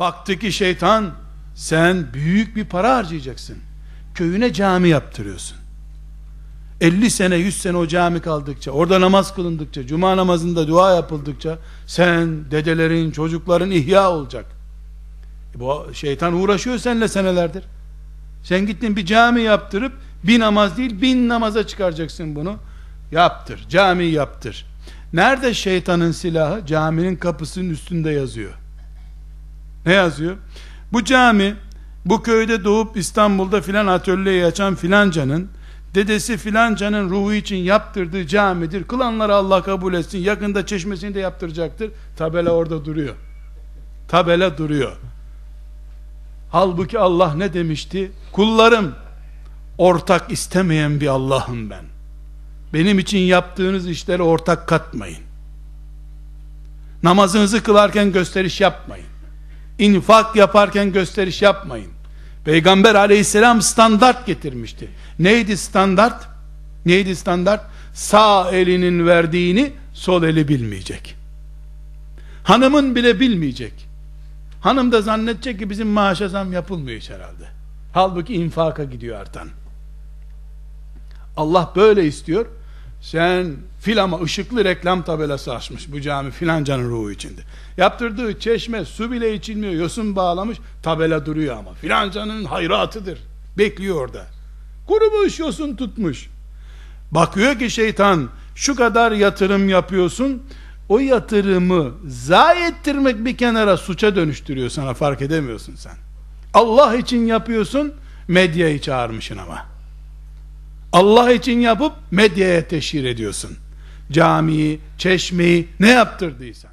Baktı ki şeytan sen büyük bir para harcayacaksın. Köyüne cami yaptırıyorsun. 50 sene 100 sene o cami kaldıkça orada namaz kılındıkça cuma namazında dua yapıldıkça sen dedelerin çocukların ihya olacak. E bu şeytan uğraşıyor seninle senelerdir. Sen gittin bir cami yaptırıp bir namaz değil bin namaza çıkaracaksın bunu. Yaptır. Cami yaptır. Nerede şeytanın silahı? Caminin kapısının üstünde yazıyor. Ne yazıyor? Bu cami bu köyde doğup İstanbul'da filan atölyeyi açan filancanın dedesi filancanın ruhu için yaptırdığı camidir. Kılanları Allah kabul etsin. Yakında çeşmesini de yaptıracaktır. Tabela orada duruyor. Tabela duruyor. Halbuki Allah ne demişti? Kullarım ortak istemeyen bir Allah'ım ben. Benim için yaptığınız işlere ortak katmayın. Namazınızı kılarken gösteriş yapmayın. İnfak yaparken gösteriş yapmayın. Peygamber aleyhisselam standart getirmişti. Neydi standart? Neydi standart? Sağ elinin verdiğini sol eli bilmeyecek. Hanımın bile bilmeyecek. Hanım da zannedecek ki bizim maaşa zam yapılmıyor hiç herhalde. Halbuki infaka gidiyor artan. Allah böyle istiyor. Sen filama ışıklı reklam tabelası açmış bu cami filancanın ruhu içinde. Yaptırdığı çeşme su bile içilmiyor yosun bağlamış tabela duruyor ama filancanın hayratıdır. Bekliyor orada. Kurumuş yosun tutmuş. Bakıyor ki şeytan şu kadar yatırım yapıyorsun o yatırımı zayi ettirmek bir kenara suça dönüştürüyor sana fark edemiyorsun sen. Allah için yapıyorsun medyayı çağırmışsın ama. Allah için yapıp medyaya teşhir ediyorsun. Camiyi, çeşmeyi ne yaptırdıysan.